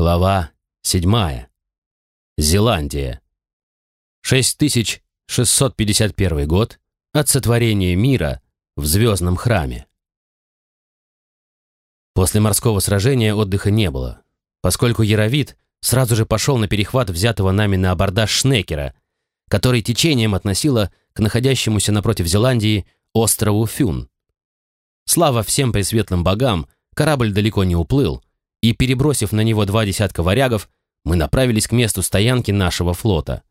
Глава 7. Зеландия. 6651 год от сотворения мира в звездном храме. После морского сражения отдыха не было, поскольку Яровит сразу же пошел на перехват взятого нами на абордаж Шнекера, который течением относило к находящемуся напротив Зеландии острову Фюн. Слава всем пресветлым богам, корабль далеко не уплыл, и, перебросив на него два десятка варягов, мы направились к месту стоянки нашего флота.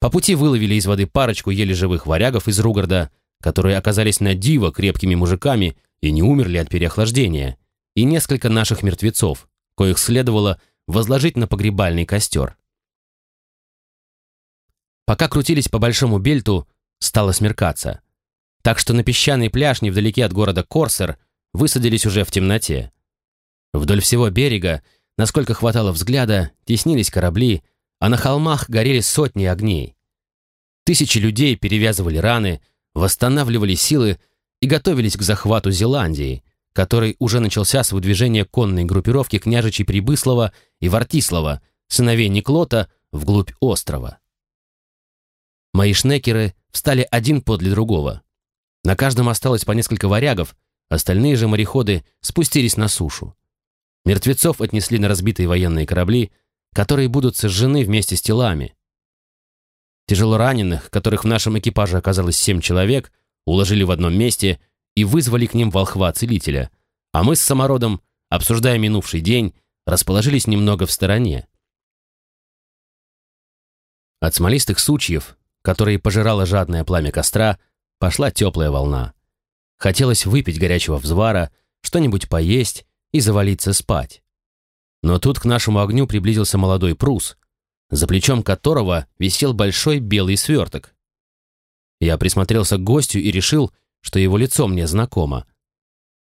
По пути выловили из воды парочку еле живых варягов из Ругарда, которые оказались на диво крепкими мужиками и не умерли от переохлаждения, и несколько наших мертвецов, коих следовало возложить на погребальный костер. Пока крутились по большому бельту, стало смеркаться. Так что на песчаный пляж невдалеке от города Корсер высадились уже в темноте. Вдоль всего берега, насколько хватало взгляда, теснились корабли, а на холмах горели сотни огней. Тысячи людей перевязывали раны, восстанавливали силы и готовились к захвату Зеландии, который уже начался с выдвижения конной группировки княжичей Прибыслова и Вартислава, сыновей Никлота, вглубь острова. Мои шнекеры встали один подле другого. На каждом осталось по несколько варягов, остальные же мореходы спустились на сушу. Мертвецов отнесли на разбитые военные корабли, которые будут сожжены вместе с телами. Тяжело раненых, которых в нашем экипаже оказалось семь человек, уложили в одном месте и вызвали к ним волхва-целителя, а мы с самородом, обсуждая минувший день, расположились немного в стороне. От смолистых сучьев, которые пожирало жадное пламя костра, пошла теплая волна. Хотелось выпить горячего взвара, что-нибудь поесть и завалиться спать. Но тут к нашему огню приблизился молодой прус, за плечом которого висел большой белый сверток. Я присмотрелся к гостю и решил, что его лицо мне знакомо.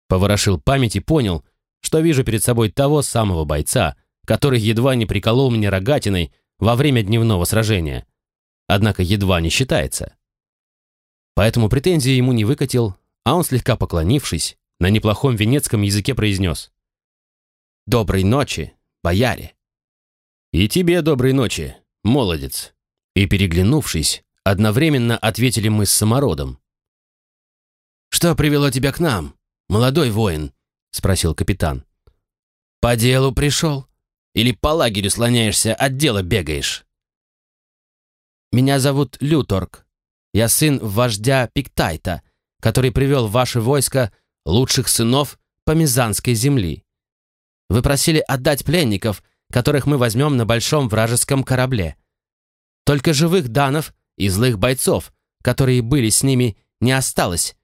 Поворошил память и понял, что вижу перед собой того самого бойца, который едва не приколол меня рогатиной во время дневного сражения. Однако едва не считается. Поэтому претензии ему не выкатил, а он, слегка поклонившись, на неплохом венецком языке произнес. «Доброй ночи, бояре!» «И тебе доброй ночи, молодец!» И, переглянувшись, одновременно ответили мы с самородом. «Что привело тебя к нам, молодой воин?» — спросил капитан. «По делу пришел? Или по лагерю слоняешься, от дела бегаешь?» «Меня зовут Люторг. Я сын вождя Пиктайта, который привел в ваше войско лучших сынов Помизанской земли. Вы просили отдать пленников, которых мы возьмем на большом вражеском корабле. Только живых данов и злых бойцов, которые были с ними, не осталось.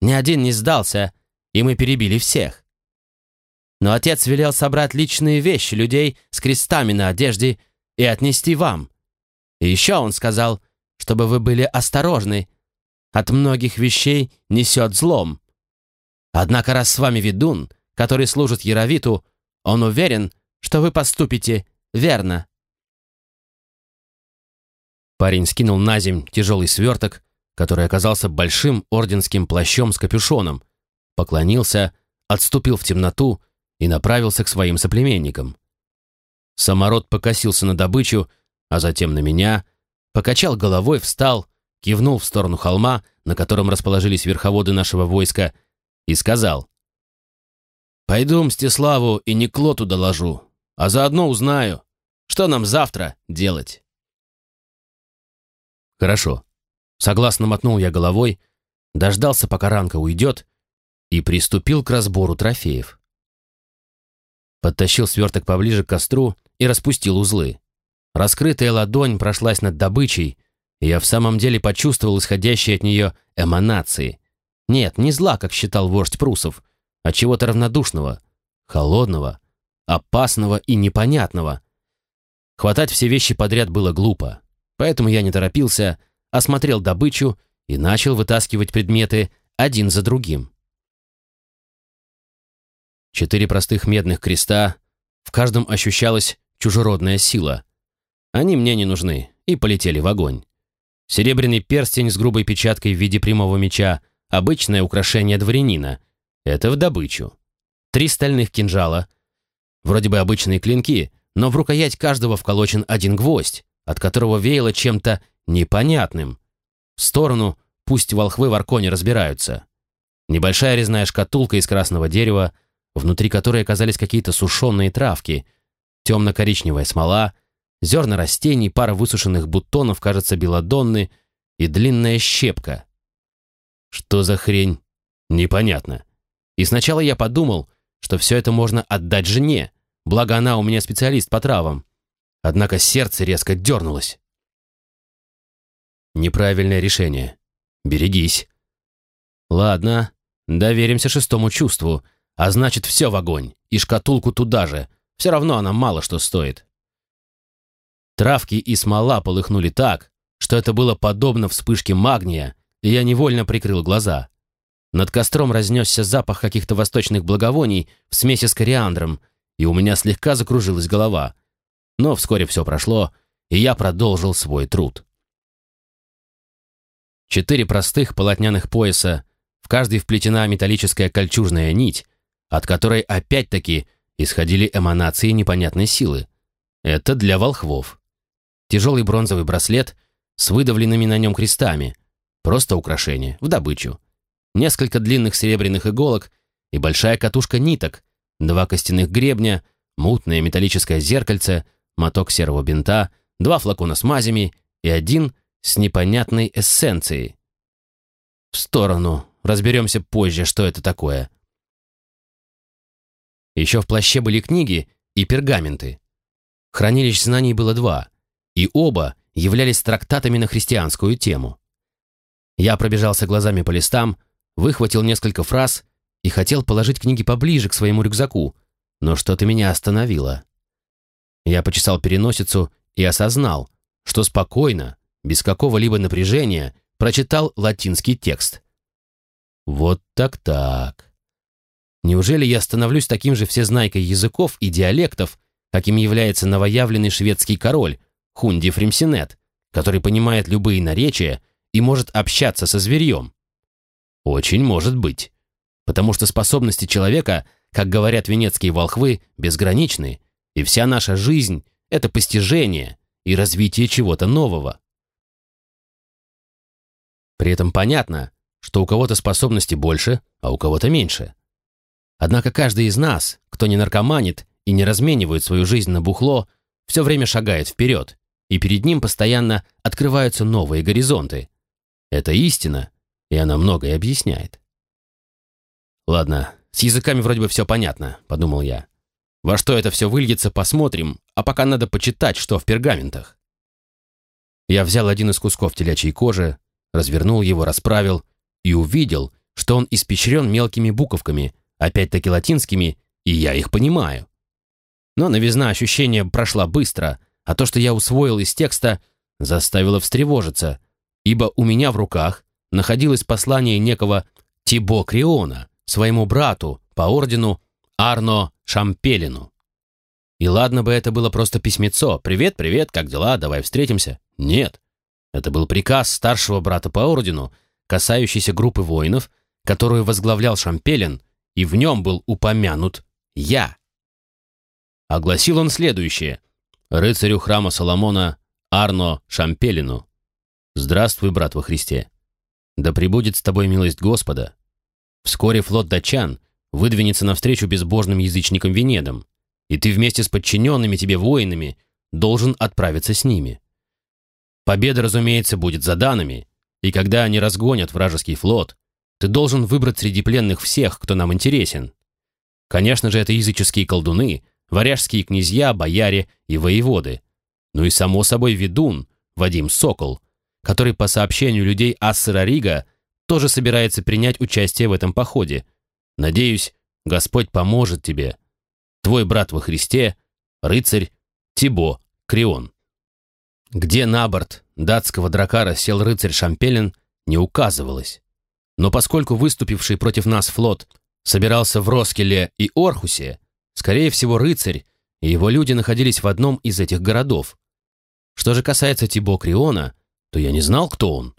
Ни один не сдался, и мы перебили всех. Но отец велел собрать личные вещи людей с крестами на одежде и отнести вам. И еще он сказал, чтобы вы были осторожны. От многих вещей несет злом. Однако раз с вами ведун, который служит Яровиту, он уверен, что вы поступите верно». Парень скинул на земь тяжелый сверток, который оказался большим орденским плащом с капюшоном, поклонился, отступил в темноту и направился к своим соплеменникам. Самород покосился на добычу, а затем на меня, покачал головой, встал, кивнул в сторону холма, на котором расположились верховоды нашего войска, и сказал, Пойду Мстиславу и Никлоту доложу, а заодно узнаю, что нам завтра делать. Хорошо. Согласно мотнул я головой, дождался, пока ранка уйдет, и приступил к разбору трофеев. Подтащил сверток поближе к костру и распустил узлы. Раскрытая ладонь прошлась над добычей, и я в самом деле почувствовал исходящие от нее эманации. Нет, не зла, как считал вождь прусов, а чего-то равнодушного, холодного, опасного и непонятного. Хватать все вещи подряд было глупо, поэтому я не торопился, осмотрел добычу и начал вытаскивать предметы один за другим. Четыре простых медных креста, в каждом ощущалась чужеродная сила. Они мне не нужны и полетели в огонь. Серебряный перстень с грубой печаткой в виде прямого меча — обычное украшение дворянина — это в добычу. Три стальных кинжала. Вроде бы обычные клинки, но в рукоять каждого вколочен один гвоздь, от которого веяло чем-то непонятным. В сторону пусть волхвы в Арконе разбираются. Небольшая резная шкатулка из красного дерева, внутри которой оказались какие-то сушеные травки, темно-коричневая смола, зерна растений, пара высушенных бутонов, кажется, белодонны, и длинная щепка. Что за хрень? Непонятно. И сначала я подумал, что все это можно отдать жене, благо она у меня специалист по травам. Однако сердце резко дернулось. Неправильное решение. Берегись. Ладно, доверимся шестому чувству, а значит, все в огонь, и шкатулку туда же. Все равно она мало что стоит. Травки и смола полыхнули так, что это было подобно вспышке магния, и я невольно прикрыл глаза. Над костром разнесся запах каких-то восточных благовоний в смеси с кориандром, и у меня слегка закружилась голова. Но вскоре все прошло, и я продолжил свой труд. Четыре простых полотняных пояса, в каждый вплетена металлическая кольчужная нить, от которой опять-таки исходили эманации непонятной силы. Это для волхвов. Тяжелый бронзовый браслет с выдавленными на нем крестами. Просто украшение, в добычу. Несколько длинных серебряных иголок и большая катушка ниток, два костяных гребня, мутное металлическое зеркальце, моток серого бинта, два флакона с мазями и один с непонятной эссенцией. В сторону, разберемся позже, что это такое. Еще в плаще были книги и пергаменты. Хранилищ знаний было два, и оба являлись трактатами на христианскую тему. Я пробежался глазами по листам, выхватил несколько фраз и хотел положить книги поближе к своему рюкзаку, но что-то меня остановило. Я почесал переносицу и осознал, что спокойно, без какого-либо напряжения, прочитал латинский текст. Вот так-так. Неужели я становлюсь таким же всезнайкой языков и диалектов, каким является новоявленный шведский король Хунди Фримсинет, который понимает любые наречия и может общаться со зверьем? Очень может быть. Потому что способности человека, как говорят венецкие волхвы, безграничны, и вся наша жизнь — это постижение и развитие чего-то нового. При этом понятно, что у кого-то способности больше, а у кого-то меньше. Однако каждый из нас, кто не наркоманит и не разменивает свою жизнь на бухло, все время шагает вперед, и перед ним постоянно открываются новые горизонты. Это истина, и она многое объясняет. «Ладно, с языками вроде бы все понятно», — подумал я. «Во что это все выльется, посмотрим, а пока надо почитать, что в пергаментах». Я взял один из кусков телячьей кожи, развернул его, расправил и увидел, что он испещрен мелкими буковками, опять-таки латинскими, и я их понимаю. Но новизна ощущения прошла быстро, а то, что я усвоил из текста, заставило встревожиться, ибо у меня в руках находилось послание некого Тибо Криона, своему брату по ордену Арно Шампелину. И ладно бы это было просто письмецо «Привет, привет, как дела, давай встретимся». Нет, это был приказ старшего брата по ордену, касающийся группы воинов, которую возглавлял Шампелин и в нем был упомянут «я». Огласил он следующее. Рыцарю храма Соломона Арно Шампелину. «Здравствуй, брат во Христе. Да пребудет с тобой милость Господа. Вскоре флот датчан выдвинется навстречу безбожным язычникам Венедам, и ты вместе с подчиненными тебе воинами должен отправиться с ними. Победа, разумеется, будет за данными, и когда они разгонят вражеский флот, ты должен выбрать среди пленных всех, кто нам интересен. Конечно же, это языческие колдуны, варяжские князья, бояре и воеводы. Ну и, само собой, ведун, Вадим Сокол, который, по сообщению людей Ассера Рига, тоже собирается принять участие в этом походе. Надеюсь, Господь поможет тебе. Твой брат во Христе, рыцарь Тибо Крион. Где на борт датского дракара сел рыцарь Шампелин, не указывалось. Но поскольку выступивший против нас флот собирался в Роскеле и Орхусе, скорее всего, рыцарь и его люди находились в одном из этих городов. Что же касается Тибо Криона, то я не знал, кто он.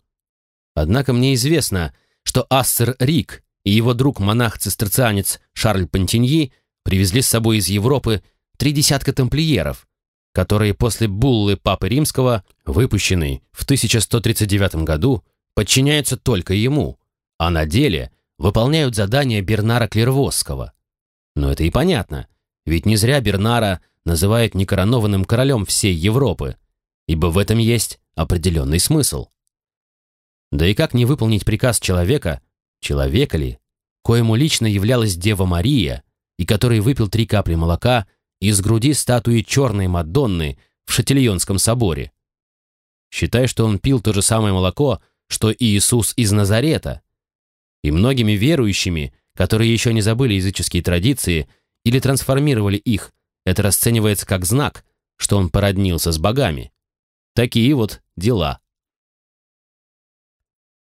Однако мне известно, что Ассер Рик и его друг-монах-цистерцианец Шарль Пантиньи привезли с собой из Европы три десятка тамплиеров, которые после буллы Папы Римского, выпущенной в 1139 году, подчиняются только ему, а на деле выполняют задания Бернара Клервосского. Но это и понятно, ведь не зря Бернара называют некоронованным королем всей Европы, ибо в этом есть определенный смысл. Да и как не выполнить приказ человека, человека ли, коему лично являлась Дева Мария, и который выпил три капли молока из груди статуи черной Мадонны в Шатильонском соборе. Считай, что он пил то же самое молоко, что и Иисус из Назарета. И многими верующими, которые еще не забыли языческие традиции или трансформировали их, это расценивается как знак, что он породнился с богами. Такие вот дела.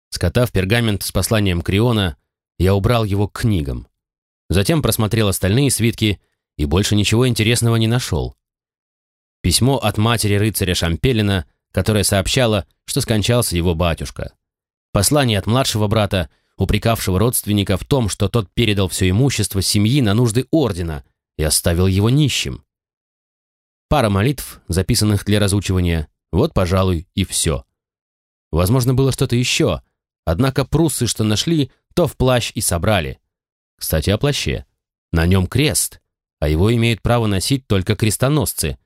Скотав пергамент с посланием Криона, я убрал его к книгам. Затем просмотрел остальные свитки и больше ничего интересного не нашел. Письмо от матери рыцаря Шампелина, которая сообщала, что скончался его батюшка. Послание от младшего брата, упрекавшего родственника в том, что тот передал все имущество семьи на нужды ордена и оставил его нищим. Пара молитв, записанных для разучивания, вот, пожалуй, и все. Возможно, было что-то еще, однако пруссы, что нашли, то в плащ и собрали. Кстати, о плаще. На нем крест, а его имеют право носить только крестоносцы.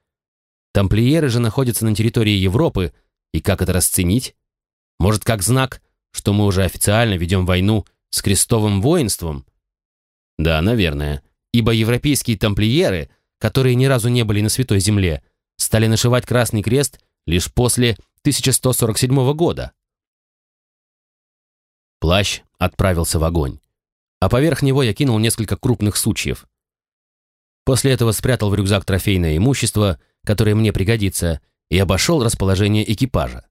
Тамплиеры же находятся на территории Европы, и как это расценить? Может, как знак, что мы уже официально ведем войну с крестовым воинством? Да, наверное, ибо европейские тамплиеры, которые ни разу не были на Святой Земле, стали нашивать Красный Крест лишь после 1147 года. Плащ отправился в огонь, а поверх него я кинул несколько крупных сучьев. После этого спрятал в рюкзак трофейное имущество, которое мне пригодится, и обошел расположение экипажа.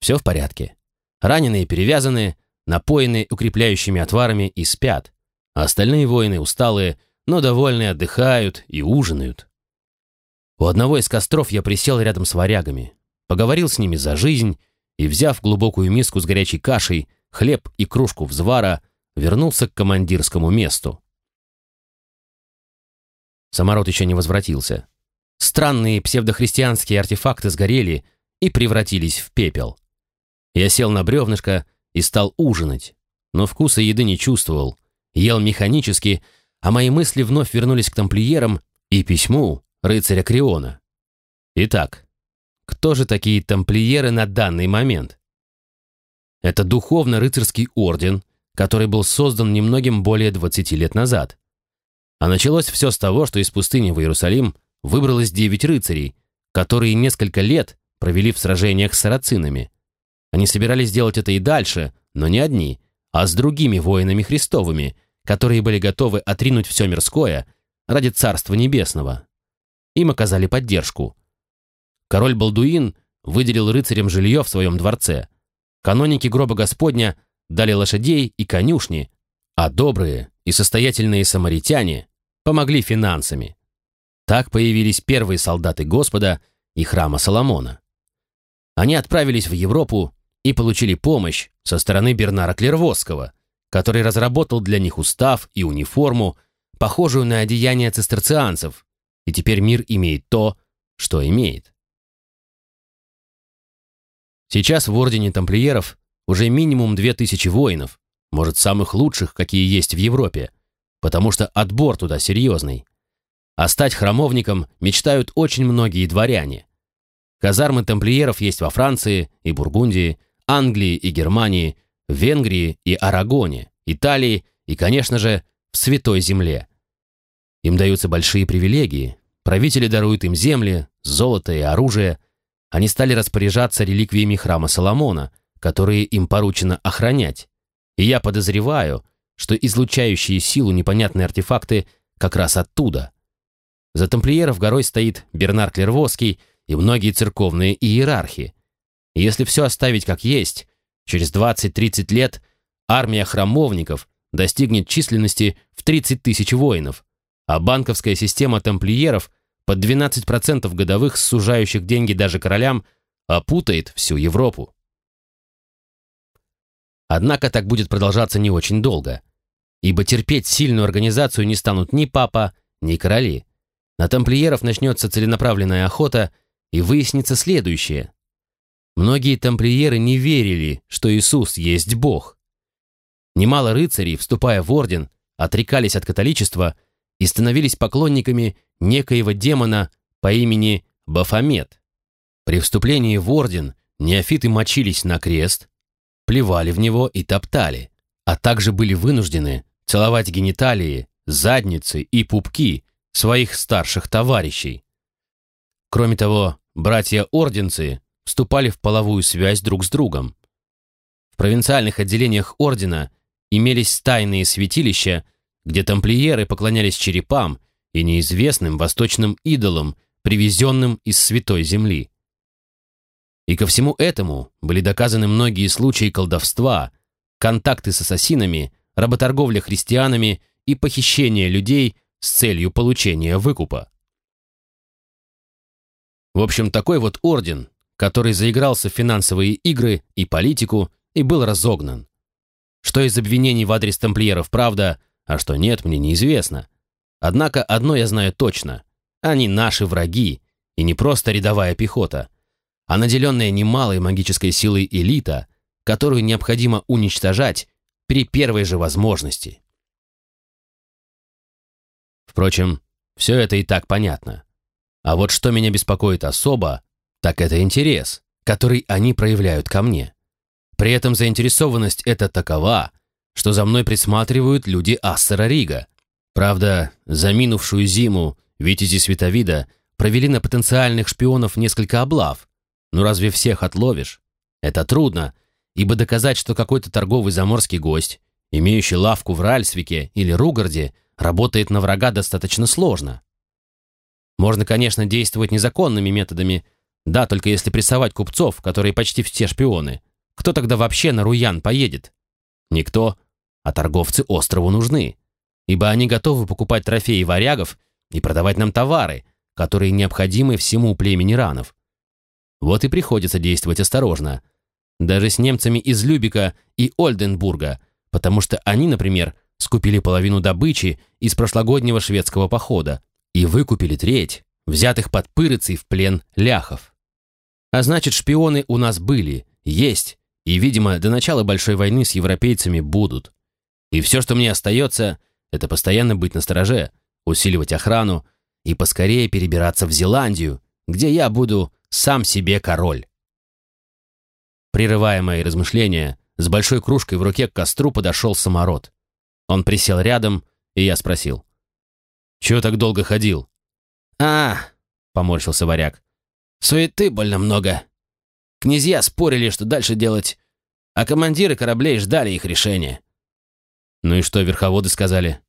Все в порядке. Раненые перевязаны, напоены укрепляющими отварами и спят, а остальные воины усталые, но довольные отдыхают и ужинают. У одного из костров я присел рядом с варягами, поговорил с ними за жизнь и, взяв глубокую миску с горячей кашей, хлеб и кружку взвара, вернулся к командирскому месту. Самород еще не возвратился. Странные псевдохристианские артефакты сгорели и превратились в пепел. Я сел на бревнышко и стал ужинать, но вкуса еды не чувствовал, ел механически, а мои мысли вновь вернулись к тамплиерам и письму рыцаря Криона. Итак, кто же такие тамплиеры на данный момент? Это духовно-рыцарский орден, который был создан немногим более 20 лет назад. А началось все с того, что из пустыни в Иерусалим выбралось девять рыцарей, которые несколько лет провели в сражениях с сарацинами. Они собирались делать это и дальше, но не одни, а с другими воинами Христовыми, которые были готовы отринуть все мирское ради Царства Небесного. Им оказали поддержку. Король Балдуин выделил рыцарям жилье в своем дворце. Каноники гроба Господня дали лошадей и конюшни, а добрые и состоятельные самаритяне помогли финансами. Так появились первые солдаты Господа и храма Соломона. Они отправились в Европу и получили помощь со стороны Бернара Клервосского, который разработал для них устав и униформу, похожую на одеяние цистерцианцев, и теперь мир имеет то, что имеет. Сейчас в Ордене Тамплиеров уже минимум две тысячи воинов, может, самых лучших, какие есть в Европе, потому что отбор туда серьезный. А стать храмовником мечтают очень многие дворяне. Казармы тамплиеров есть во Франции и Бургундии, Англии и Германии, Венгрии и Арагоне, Италии и, конечно же, в Святой Земле. Им даются большие привилегии, правители даруют им земли, золото и оружие. Они стали распоряжаться реликвиями храма Соломона, которые им поручено охранять. И я подозреваю, что излучающие силу непонятные артефакты как раз оттуда. За тамплиеров горой стоит Бернар Клервоский и многие церковные иерархи. И если все оставить как есть, через 20-30 лет армия храмовников достигнет численности в 30 тысяч воинов, а банковская система тамплиеров под 12% годовых сужающих деньги даже королям опутает всю Европу. Однако так будет продолжаться не очень долго ибо терпеть сильную организацию не станут ни папа, ни короли. На тамплиеров начнется целенаправленная охота, и выяснится следующее. Многие тамплиеры не верили, что Иисус есть Бог. Немало рыцарей, вступая в орден, отрекались от католичества и становились поклонниками некоего демона по имени Бафомет. При вступлении в орден неофиты мочились на крест, плевали в него и топтали, а также были вынуждены целовать гениталии, задницы и пупки своих старших товарищей. Кроме того, братья-орденцы вступали в половую связь друг с другом. В провинциальных отделениях ордена имелись тайные святилища, где тамплиеры поклонялись черепам и неизвестным восточным идолам, привезенным из Святой Земли. И ко всему этому были доказаны многие случаи колдовства, контакты с ассасинами, работорговля христианами и похищение людей с целью получения выкупа. В общем, такой вот орден, который заигрался в финансовые игры и политику и был разогнан. Что из обвинений в адрес тамплиеров правда, а что нет, мне неизвестно. Однако одно я знаю точно. Они наши враги, и не просто рядовая пехота, а наделенная немалой магической силой элита, которую необходимо уничтожать при первой же возможности. Впрочем, все это и так понятно. А вот что меня беспокоит особо, так это интерес, который они проявляют ко мне. При этом заинтересованность эта такова, что за мной присматривают люди Ассера Рига. Правда, за минувшую зиму Витязи Световида провели на потенциальных шпионов несколько облав. Ну разве всех отловишь? Это трудно, ибо доказать, что какой-то торговый заморский гость, имеющий лавку в Ральсвике или Ругарде, работает на врага достаточно сложно. Можно, конечно, действовать незаконными методами, да, только если прессовать купцов, которые почти все шпионы. Кто тогда вообще на Руян поедет? Никто, а торговцы острову нужны, ибо они готовы покупать трофеи варягов и продавать нам товары, которые необходимы всему племени ранов. Вот и приходится действовать осторожно. Даже с немцами из Любика и Ольденбурга, потому что они, например, скупили половину добычи из прошлогоднего шведского похода и выкупили треть, взятых под пырыцей в плен ляхов. А значит, шпионы у нас были, есть, и, видимо, до начала большой войны с европейцами будут. И все, что мне остается, это постоянно быть настороже, усиливать охрану и поскорее перебираться в Зеландию, где я буду сам себе король. Прерывая мои размышления, с большой кружкой в руке к костру подошел самород. Он присел рядом, и я спросил. «Чего так долго ходил?» «А, — поморщился варяг, — суеты больно много. Князья спорили, что дальше делать, а командиры кораблей ждали их решения». «Ну и что верховоды сказали?»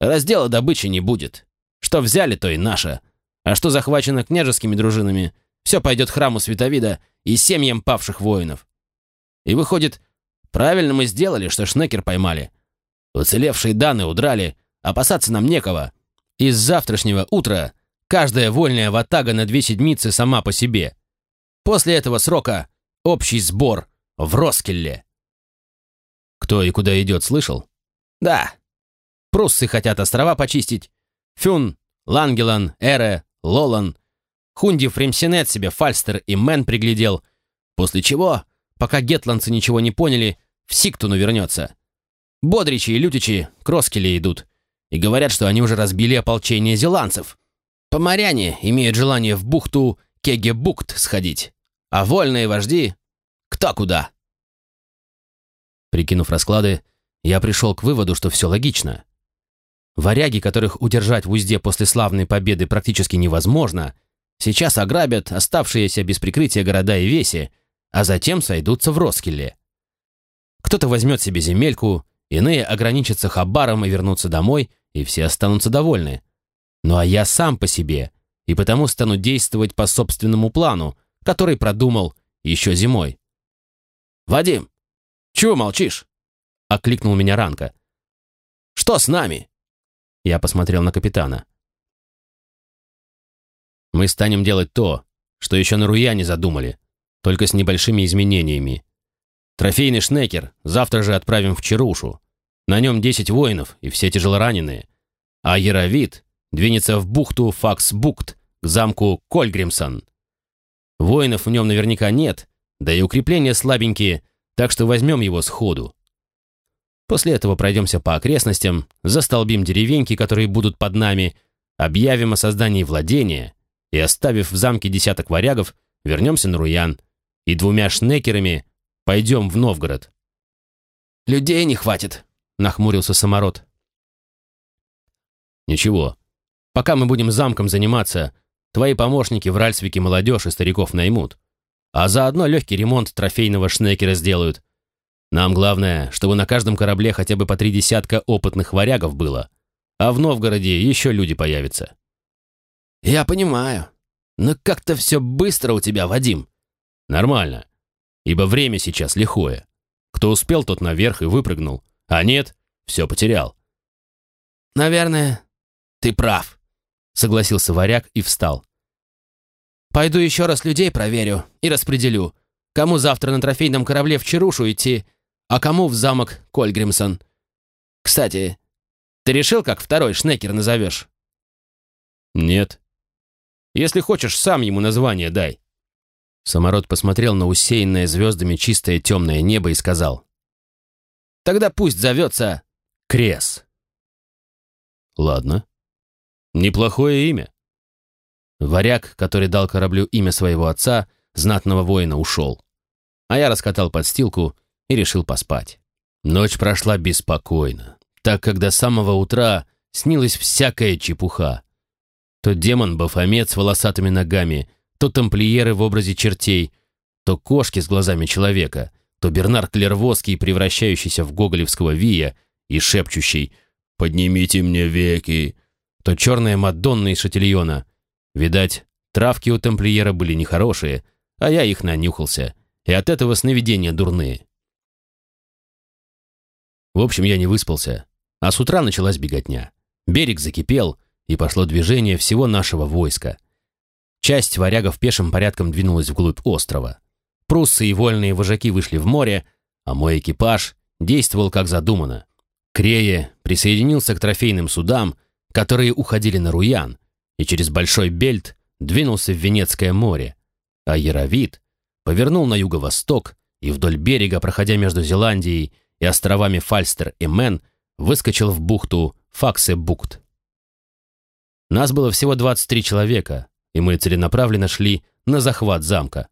«Раздела добычи не будет. Что взяли, то и наше. А что захвачено княжескими дружинами, все пойдет храму Световида и семьям павших воинов. И выходит, правильно мы сделали, что Шнекер поймали. Уцелевшие даны удрали, опасаться нам некого. И с завтрашнего утра каждая вольная ватага на две седмицы сама по себе. После этого срока общий сбор в Роскелле. Кто и куда идет, слышал? Да. Пруссы хотят острова почистить. Фюн, Лангелан, Эре, Лолан. Хунди Фремсинет себе Фальстер и Мэн приглядел. После чего, пока гетландцы ничего не поняли, в Сиктуну вернется. Бодричи и Лютичи к Роскеле идут. И говорят, что они уже разбили ополчение зеландцев. Поморяне имеют желание в бухту Кегебукт сходить. А вольные вожди кто куда. Прикинув расклады, я пришел к выводу, что все логично. Варяги, которых удержать в узде после славной победы практически невозможно, сейчас ограбят оставшиеся без прикрытия города и веси, а затем сойдутся в Роскеле. Кто-то возьмет себе земельку, Иные ограничатся хабаром и вернутся домой, и все останутся довольны. Ну а я сам по себе, и потому стану действовать по собственному плану, который продумал еще зимой. «Вадим, чего молчишь?» — окликнул меня Ранка. «Что с нами?» Я посмотрел на капитана. «Мы станем делать то, что еще на Руяне задумали, только с небольшими изменениями. Трофейный шнекер завтра же отправим в Чарушу. На нем 10 воинов и все тяжелораненые. А Яровит двинется в бухту Факсбукт к замку Кольгримсон. Воинов в нем наверняка нет, да и укрепления слабенькие, так что возьмем его сходу. После этого пройдемся по окрестностям, застолбим деревеньки, которые будут под нами, объявим о создании владения и, оставив в замке десяток варягов, вернемся на Руян и двумя шнекерами пойдем в Новгород. «Людей не хватит», — нахмурился Самород. «Ничего. Пока мы будем замком заниматься, твои помощники в Ральсвике молодежь и стариков наймут, а заодно легкий ремонт трофейного шнекера сделают. Нам главное, чтобы на каждом корабле хотя бы по три десятка опытных варягов было, а в Новгороде еще люди появятся». «Я понимаю. Но как-то все быстро у тебя, Вадим». «Нормально. Ибо время сейчас лихое. Кто успел, тот наверх и выпрыгнул, а нет, все потерял». «Наверное, ты прав», — согласился варяг и встал. «Пойду еще раз людей проверю и распределю, кому завтра на трофейном корабле в Чарушу идти, а кому в замок Кольгримсон. Кстати, ты решил, как второй Шнекер назовешь?» «Нет. Если хочешь, сам ему название дай». Самород посмотрел на усеянное звездами чистое темное небо и сказал. «Тогда пусть зовется Крес». «Ладно. Неплохое имя». Варяг, который дал кораблю имя своего отца, знатного воина, ушел. А я раскатал подстилку и решил поспать. Ночь прошла беспокойно, так как до самого утра снилась всякая чепуха. То демон Бафомет с волосатыми ногами, то тамплиеры в образе чертей, то кошки с глазами человека, то Бернар Клервоский, превращающийся в гоголевского Вия и шепчущий «Поднимите мне веки», то черная Мадонна из Шатильона. Видать, травки у тамплиера были нехорошие, а я их нанюхался, и от этого сновидения дурные. В общем, я не выспался, а с утра началась беготня. Берег закипел, и пошло движение всего нашего войска. Часть варягов пешим порядком двинулась вглубь острова. Пруссы и вольные вожаки вышли в море, а мой экипаж действовал как задумано. Крее присоединился к трофейным судам, которые уходили на Руян, и через Большой Бельт двинулся в Венедское море, а Яровит повернул на юго-восток и вдоль берега, проходя между Зеландией и островами Фальстер и Мэн выскочил в бухту Факсе-Букт. Нас было всего 23 человека, и мы целенаправленно шли на захват замка.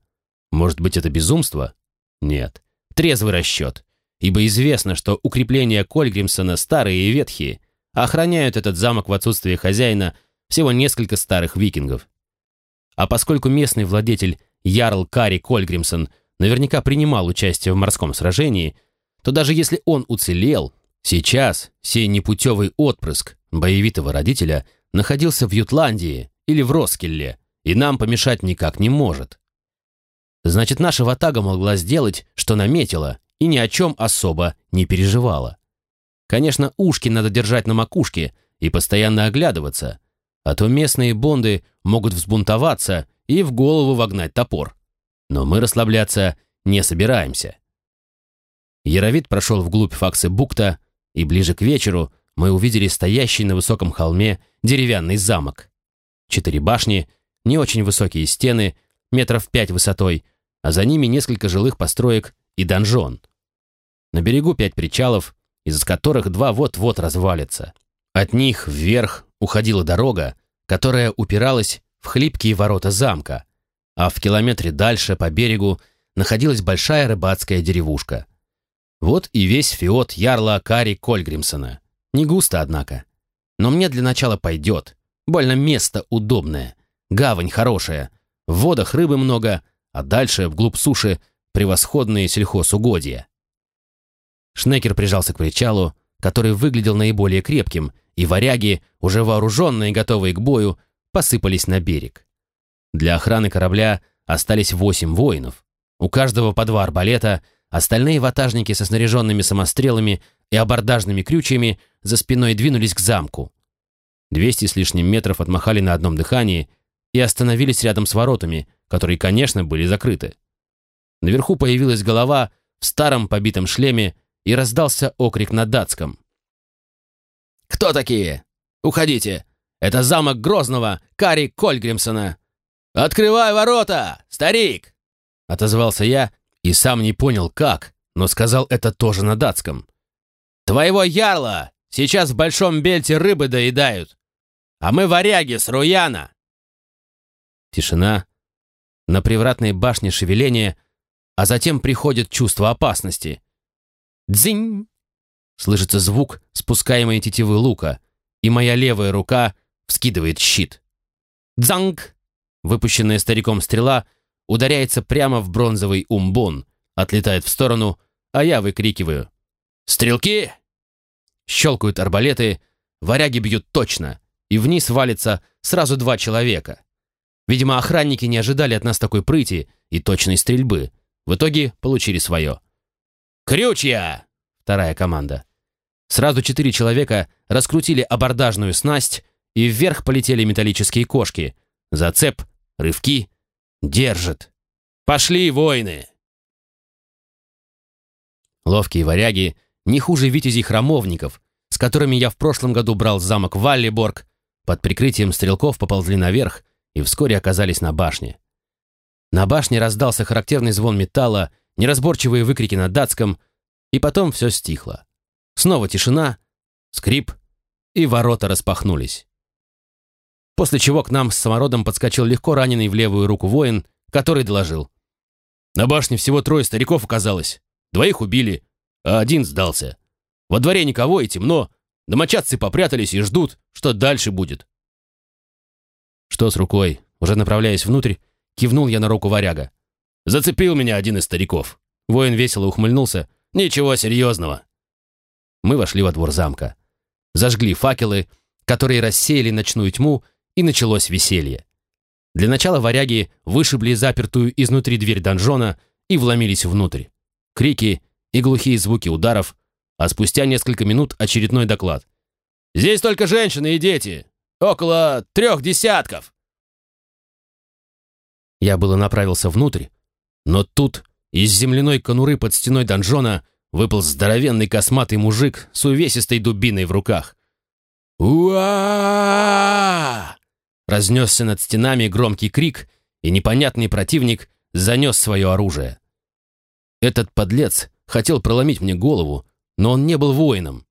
Может быть, это безумство? Нет. Трезвый расчет. Ибо известно, что укрепления Кольгримсона старые и ветхие, а охраняют этот замок в отсутствие хозяина всего несколько старых викингов. А поскольку местный владетель Ярл Кари Кольгримсон наверняка принимал участие в морском сражении, то даже если он уцелел, сейчас сей непутевый отпрыск боевитого родителя находился в Ютландии или в Роскелле, и нам помешать никак не может. Значит, наша ватага могла сделать, что наметила, и ни о чем особо не переживала. Конечно, ушки надо держать на макушке и постоянно оглядываться, а то местные бонды могут взбунтоваться и в голову вогнать топор. Но мы расслабляться не собираемся. Яровид прошел вглубь факсы букта, и ближе к вечеру мы увидели стоящий на высоком холме деревянный замок. Четыре башни, не очень высокие стены, метров пять высотой, а за ними несколько жилых построек и донжон. На берегу пять причалов, из которых два вот-вот развалятся. От них вверх уходила дорога, которая упиралась в хлипкие ворота замка, а в километре дальше по берегу находилась большая рыбацкая деревушка. Вот и весь фиот ярла Кари Кольгримсона. Не густо, однако. Но мне для начала пойдет. Больно место удобное. Гавань хорошая. В водах рыбы много, а дальше, вглубь суши, превосходные сельхозугодья. Шнекер прижался к причалу, который выглядел наиболее крепким, и варяги, уже вооруженные и готовые к бою, посыпались на берег. Для охраны корабля остались восемь воинов. У каждого по два арбалета, Остальные ватажники со снаряженными самострелами и абордажными крючьями за спиной двинулись к замку. Двести с лишним метров отмахали на одном дыхании и остановились рядом с воротами, которые, конечно, были закрыты. Наверху появилась голова в старом побитом шлеме и раздался окрик на датском. «Кто такие? Уходите! Это замок Грозного, Кари Кольгримсона. «Открывай ворота, старик!» Отозвался я и сам не понял, как, но сказал это тоже на датском. «Твоего ярла сейчас в Большом Бельте рыбы доедают, а мы варяги с Руяна!» Тишина. На привратной башне шевеление, а затем приходит чувство опасности. «Дзинь!» Слышится звук спускаемой тетивы лука, и моя левая рука вскидывает щит. «Дзанг!» Выпущенная стариком стрела ударяется прямо в бронзовый умбон, отлетает в сторону, а я выкрикиваю. «Стрелки!» Щелкают арбалеты, варяги бьют точно, и вниз валится сразу два человека. Видимо, охранники не ожидали от нас такой прыти и точной стрельбы. В итоге получили свое. «Крючья!» Вторая команда. Сразу четыре человека раскрутили абордажную снасть, и вверх полетели металлические кошки. Зацеп, рывки. Держит. Пошли, воины! Ловкие варяги не хуже витязей храмовников, с которыми я в прошлом году брал замок Валлиборг, под прикрытием стрелков поползли наверх и вскоре оказались на башне. На башне раздался характерный звон металла, неразборчивые выкрики на датском, и потом все стихло. Снова тишина, скрип, и ворота распахнулись. После чего к нам с самородом подскочил легко раненый в левую руку воин, который доложил. На башне всего трое стариков оказалось. Двоих убили, а один сдался. Во дворе никого и темно. Домочадцы попрятались и ждут, что дальше будет. Что с рукой? Уже направляясь внутрь, кивнул я на руку варяга. Зацепил меня один из стариков. Воин весело ухмыльнулся. Ничего серьезного. Мы вошли во двор замка. Зажгли факелы, которые рассеяли ночную тьму, и началось веселье. Для начала варяги вышибли запертую изнутри дверь донжона и вломились внутрь. Крики и глухие звуки ударов, а спустя несколько минут очередной доклад. «Здесь только женщины и дети! Около трех десятков!» Я было направился внутрь, но тут из земляной конуры под стеной донжона выпал здоровенный косматый мужик с увесистой дубиной в руках. «Уа!» Разнесся над стенами громкий крик, и непонятный противник занес свое оружие. Этот подлец хотел проломить мне голову, но он не был воином.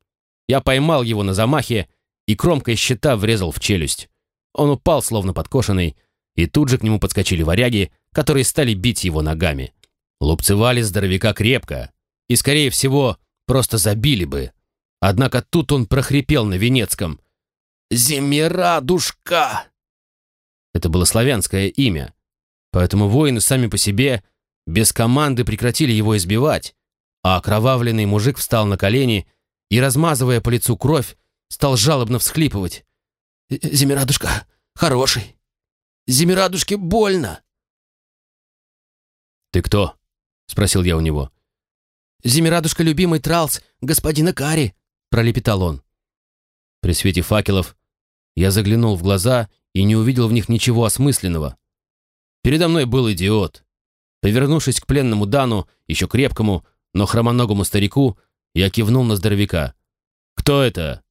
Я поймал его на замахе и кромкой щита врезал в челюсть. Он упал, словно подкошенный, и тут же к нему подскочили варяги, которые стали бить его ногами. Лупцевали здоровяка крепко, и, скорее всего, просто забили бы. Однако тут он прохрипел на венецком. «Земирадушка!» Это было славянское имя, поэтому воины сами по себе без команды прекратили его избивать, а окровавленный мужик встал на колени и, размазывая по лицу кровь, стал жалобно всхлипывать. «Зимирадушка хороший! Зимирадушке больно!» «Ты кто?» — спросил я у него. «Зимирадушка любимый тралс господина Кари!» — пролепетал он. При свете факелов я заглянул в глаза и не увидел в них ничего осмысленного. Передо мной был идиот. Повернувшись к пленному Дану, еще крепкому, но хромоногому старику, я кивнул на здоровяка. «Кто это?»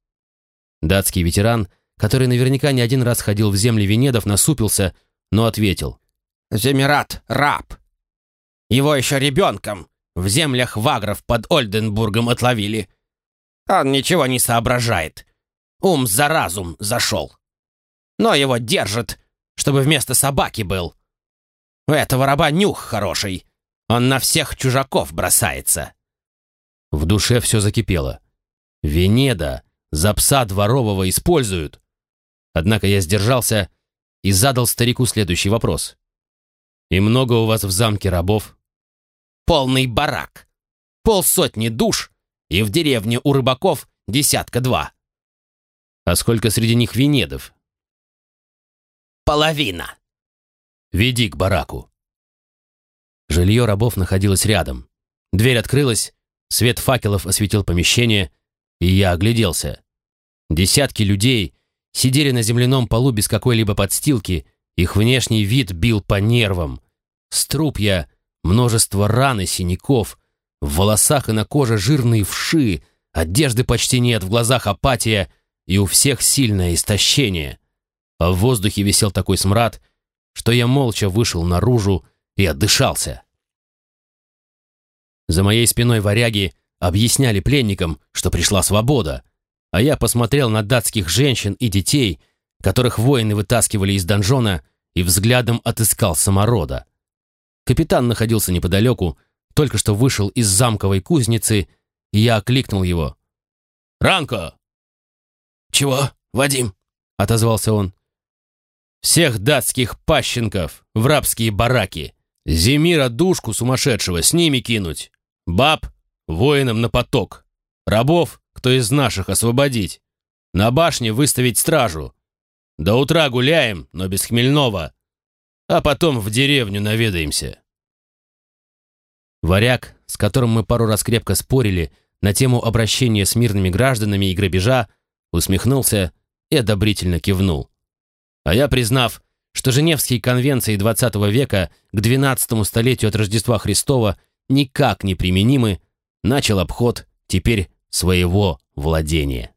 Датский ветеран, который наверняка не один раз ходил в земли Венедов, насупился, но ответил. «Земират, раб. Его еще ребенком в землях вагров под Ольденбургом отловили. Он ничего не соображает. Ум за разум зашел но его держат, чтобы вместо собаки был. У этого раба нюх хороший. Он на всех чужаков бросается». В душе все закипело. Венеда за пса дворового используют. Однако я сдержался и задал старику следующий вопрос. «И много у вас в замке рабов?» «Полный барак. Полсотни душ, и в деревне у рыбаков десятка-два». «А сколько среди них венедов?» половина. Веди к бараку. Жилье рабов находилось рядом. Дверь открылась, свет факелов осветил помещение, и я огляделся. Десятки людей сидели на земляном полу без какой-либо подстилки, их внешний вид бил по нервам. Струпья, множество ран и синяков, в волосах и на коже жирные вши, одежды почти нет, в глазах апатия, и у всех сильное истощение. а в воздухе висел такой смрад, что я молча вышел наружу и отдышался. За моей спиной варяги объясняли пленникам, что пришла свобода, а я посмотрел на датских женщин и детей, которых воины вытаскивали из донжона, и взглядом отыскал саморода. Капитан находился неподалеку, только что вышел из замковой кузницы, и я окликнул его. «Ранко!» «Чего, Вадим?» — отозвался он. «Всех датских пащенков в рабские бараки. Земира душку сумасшедшего с ними кинуть. Баб воинам на поток. Рабов, кто из наших, освободить. На башне выставить стражу. До утра гуляем, но без хмельного. А потом в деревню наведаемся». Варяг, с которым мы пару раз крепко спорили на тему обращения с мирными гражданами и грабежа, усмехнулся и одобрительно кивнул. А я, признав, что Женевские конвенции XX века к 12 столетию от Рождества Христова никак не применимы, начал обход теперь своего владения.